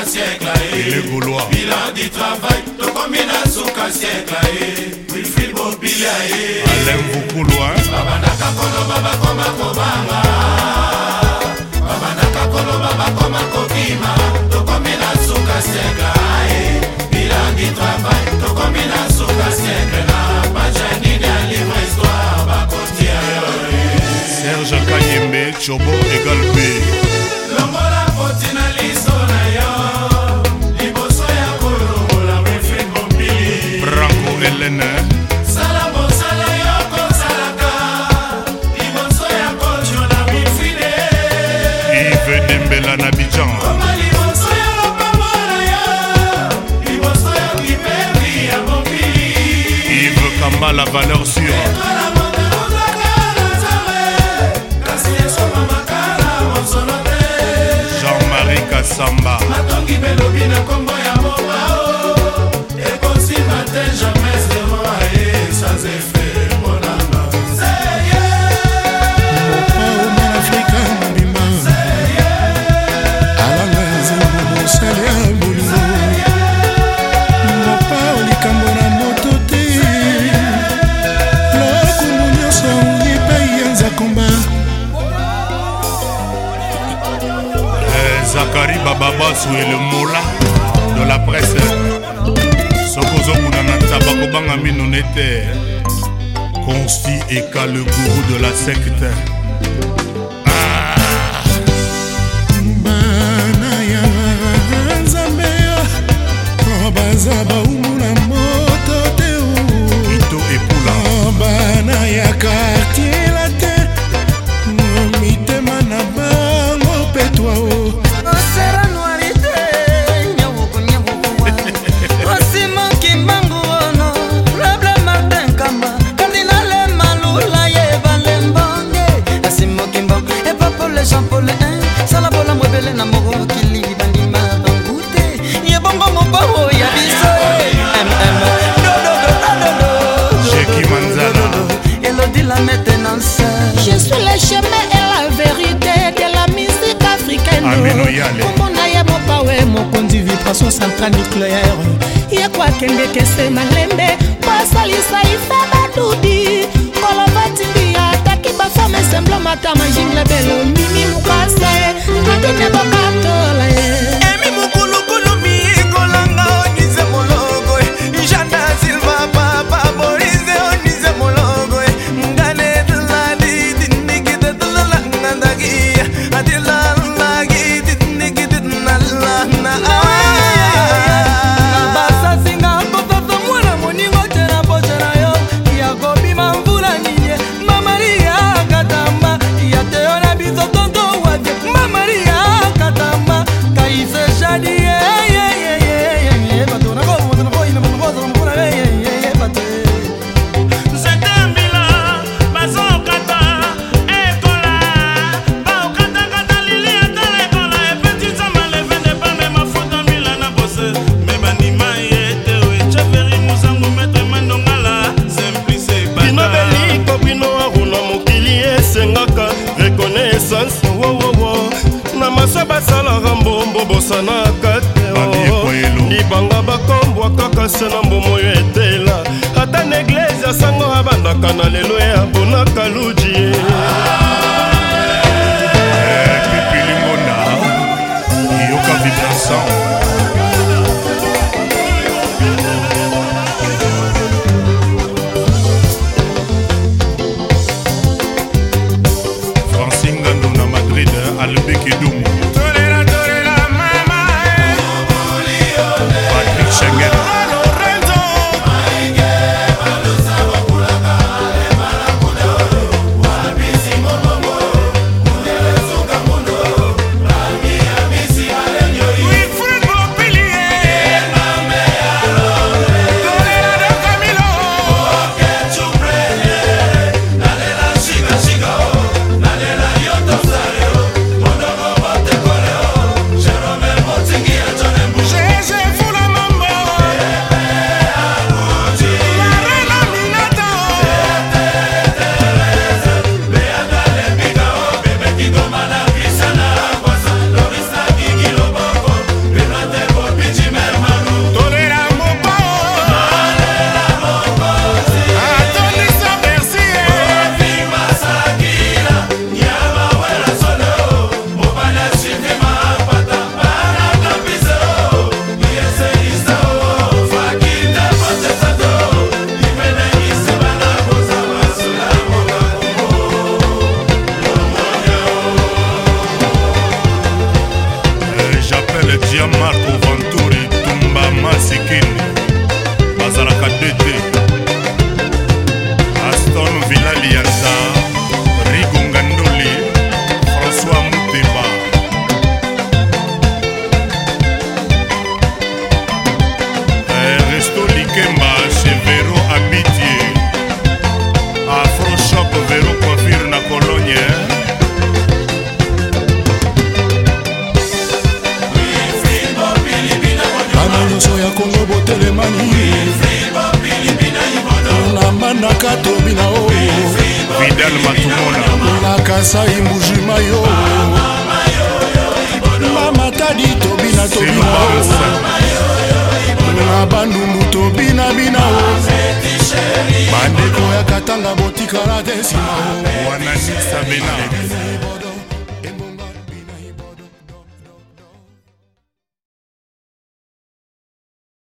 suka siècle aye bilan du travail tokomi na suka siècle aye wilfrid mobile aye alain vukulwa babandaka koloba bakoma kobanga babandaka koloba bakoma kokima tokomi na suka siècle aye bilan du travail tokomi na suka siècle na bajanine ya livre histoire bakotia serge kanyembe chobo egal b pene sala mosala yo kosalaka liboso ya kojo na bifide ive dembela na bijan liboso ya lopango na yo liboso ya kiperi ya mokili ive kambala valeur sure zakari bababasu elemola de la presse soki ozokuna na ntaba kobanga mino nete consti eka le gourou de la secte maintenance je suis le chemin et la vérité de la musique africainebona ye mopawe mokonzi vibration centrale nucléaire yeko akendeke se malembe kosalisa ife badudi kolobatindi ataki bafame semblo matama jinglebelo mimi mukase adene bokaka basalaka mbombo bosanaka te oh. libanga bakombwaka kasi na mbomo yo etela ata na eglize ya sango abandaka na lelo ya bonaka luji ye eh, pipilingo na yoka vibrason fidel matumona nakasa imbujima yo mama tadi tobina tobina na bandumbu tobina bina o bandeko ya katanga botikala te nsima o wanani sabina